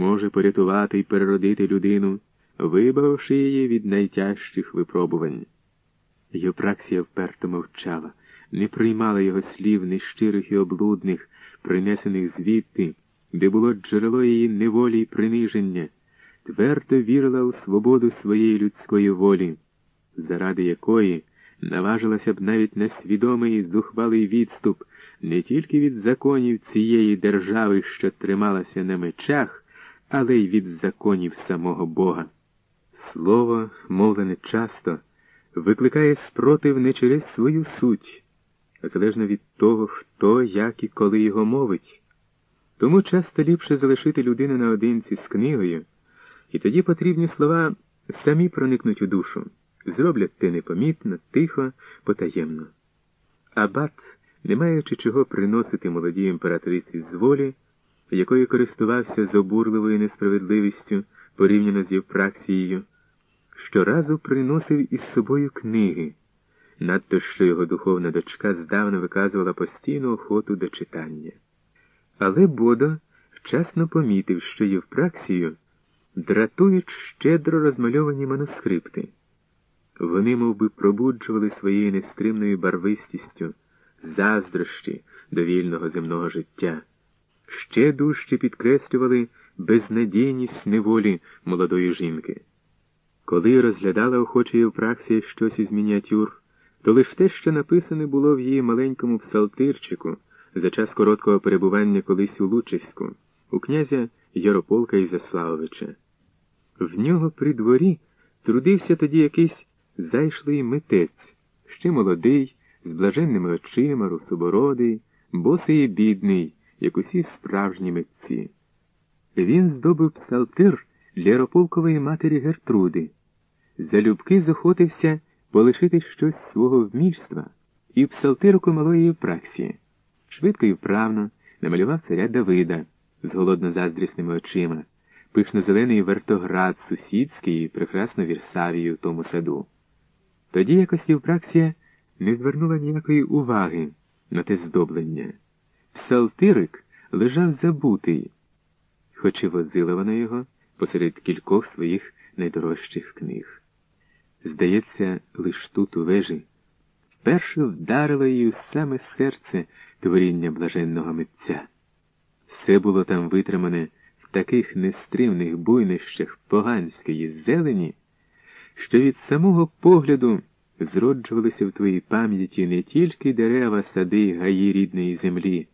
може порятувати і переродити людину, вибавивши її від найтяжчих випробувань. Євпраксія вперто мовчала, не приймала його слів нещирих і облудних, принесених звідти, де було джерело її неволі й приниження, твердо вірила у свободу своєї людської волі, заради якої наважилася б навіть на свідомий і зухвалий відступ не тільки від законів цієї держави, що трималася на мечах, але й від законів самого Бога. Слово, мовлене часто, викликає спротив не через свою суть, а залежно від того, хто, як і коли його мовить. Тому часто ліпше залишити людину наодинці з книгою, і тоді потрібні слова самі проникнуть у душу, зроблять те непомітно, тихо, потаємно. Абат, не маючи чого приносити молодій імператриці з волі, якою користувався з обурливою несправедливістю порівняно з Євпраксією, щоразу приносив із собою книги, надто що його духовна дочка здавна виказувала постійну охоту до читання. Але Бодо вчасно помітив, що Євпраксію дратують щедро розмальовані манускрипти. Вони мов би, пробуджували своєю нестримною барвистістю, заздрощі до вільного земного життя, ще дужче підкреслювали безнадійність неволі молодої жінки. Коли розглядала охоче Євпраксія щось із мініатюр, то лише те, що написане було в її маленькому псалтирчику за час короткого перебування колись у Лучиську, у князя Ярополка Ізяславовича. В нього при дворі трудився тоді якийсь зайшлий митець, ще молодий, з блаженними очима, русобородий, босий і бідний, як усі справжні митці. Він здобив псалтир для Ярополкової матері Гертруди. Залюбки захотився полишити щось свого вмільства і псалтирику малої Євпраксії. Швидко і вправно намалював царя Давида з голодно заздрісними очима, пишно-зелений вертоград сусідський і прекрасну Вірсавію тому саду. Тоді якось Євпраксія не звернула ніякої уваги на те здоблення. Псалтирик лежав забутий, хоч і возила вона його посеред кількох своїх найдорожчих книг. Здається, лиш тут у вежі вперше вдарило її у саме серце творіння блаженного митця. Все було там витримане в таких нестримних буйнищах поганської зелені, що від самого погляду зроджувалися в твоїй пам'яті не тільки дерева, сади, гаї рідної землі,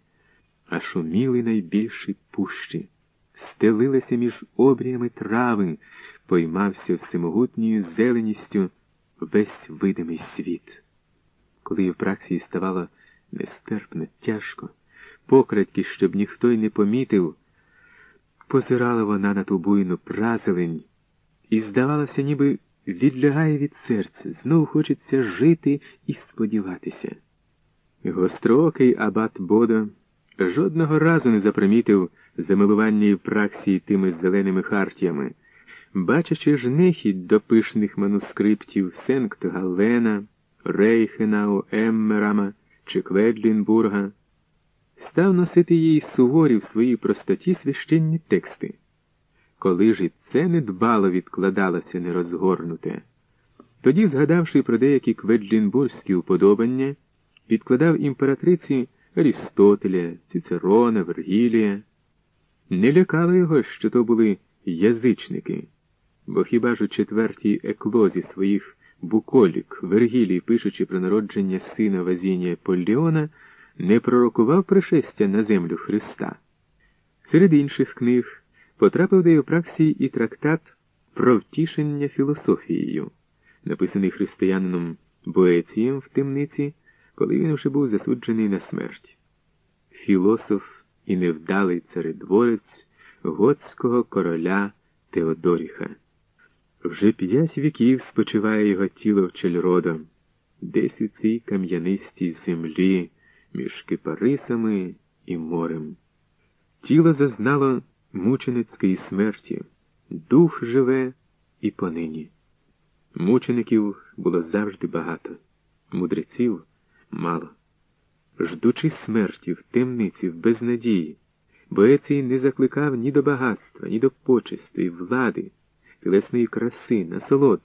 а шуміли найбільші пущі, стелилися між обріями трави, поймався всемогутньою зеленістю весь видимий світ. Коли в праксії ставало нестерпно тяжко, покрадьки, щоб ніхто й не помітив, позирала вона на ту буйну празелень і, здавалося, ніби відлягає від серця, знов хочеться жити і сподіватися. Гостроокий абат Бодо жодного разу не запримітив замилування праксії тими зеленими хартіями, бачачи ж нехідь до пишних манускриптів Сенкт Галлена, Рейхенау, Еммерама чи Кведлінбурга, став носити їй суворі в своїй простоті священні тексти. Коли ж і це недбало відкладалося нерозгорнуте, тоді, згадавши про деякі кведлінбурзькі уподобання, підкладав імператриці Арістотеля, Цицерона, Вергілія. Не лякало його, що то були язичники, бо хіба ж у четвертій еклозі своїх буколік Вергілій, пишучи про народження сина Вазінія Полліона, не пророкував пришестя на землю Христа. Серед інших книг потрапив до Євпраксії і трактат про втішення філософією, написаний християнином Боецієм в темниці, коли він вже був засуджений на смерть. Філософ і невдалий царедворець готського короля Теодоріха. Вже п'ять віків спочиває його тіло в Чельродом, десь у цій кам'янистій землі між кипарисами і морем. Тіло зазнало мученицької смерті, дух живе і понині. Мучеників було завжди багато, мудреців мало. Ждучи смерті в темниці, в безнадії, Боецій не закликав ні до багатства, ні до почестей, влади, тілесної краси, насолод.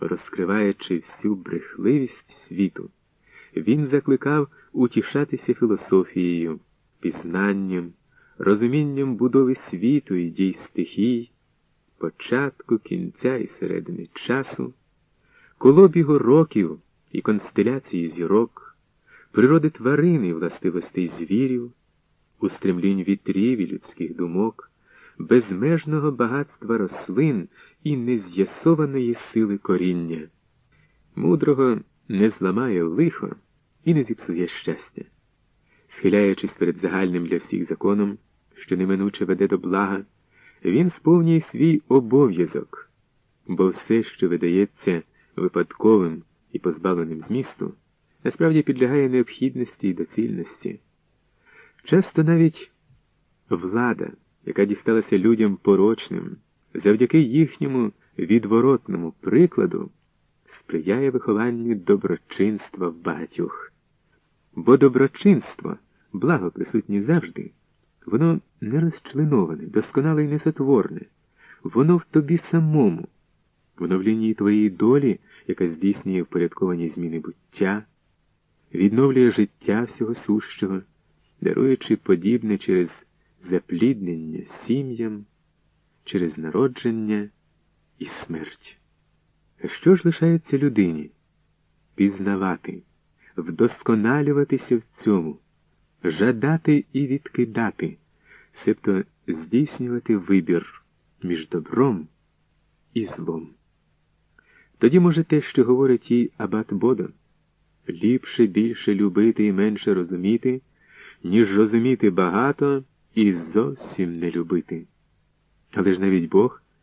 Розкриваючи всю брехливість світу, він закликав утішатися філософією, пізнанням, розумінням будови світу і дій стихій, початку, кінця і середини часу, колобігу років і констеляції зірок, природи тварини, властивостей звірів, устремлінь вітрів і людських думок, безмежного багатства рослин і нез'ясованої сили коріння. Мудрого не зламає лихо і не зіпсує щастя. Схиляючись перед загальним для всіх законом, що неминуче веде до блага, він сповнює свій обов'язок, бо все, що видається випадковим і позбавленим змісту, насправді підлягає необхідності і доцільності. Часто навіть влада, яка дісталася людям порочним, завдяки їхньому відворотному прикладу, сприяє вихованню доброчинства в багатьох. Бо доброчинство, благо присутнє завжди, воно не розчленоване, досконале і несотворне, воно в тобі самому, воно в лінії твоєї долі, яка здійснює впорядковані зміни буття, відновлює життя всього сущого, даруючи подібне через запліднення сім'ям, через народження і смерть. Що ж лишається людині? Пізнавати, вдосконалюватися в цьому, жадати і відкидати, себто здійснювати вибір між добром і злом. Тоді, може, те, що говорить і Абат Бодо, ліпше більше любити і менше розуміти, ніж розуміти багато і зовсім не любити. Але ж навіть Бог